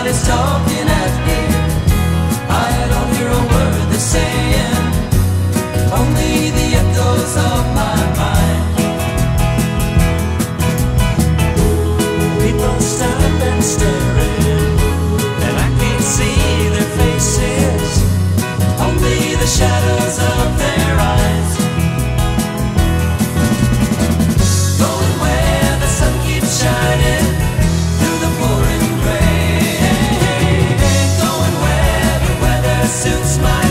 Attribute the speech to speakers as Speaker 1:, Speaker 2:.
Speaker 1: Everyone is talking at me. I don't hear a word they're saying, only the echoes of my mind. People and stare. Suits my.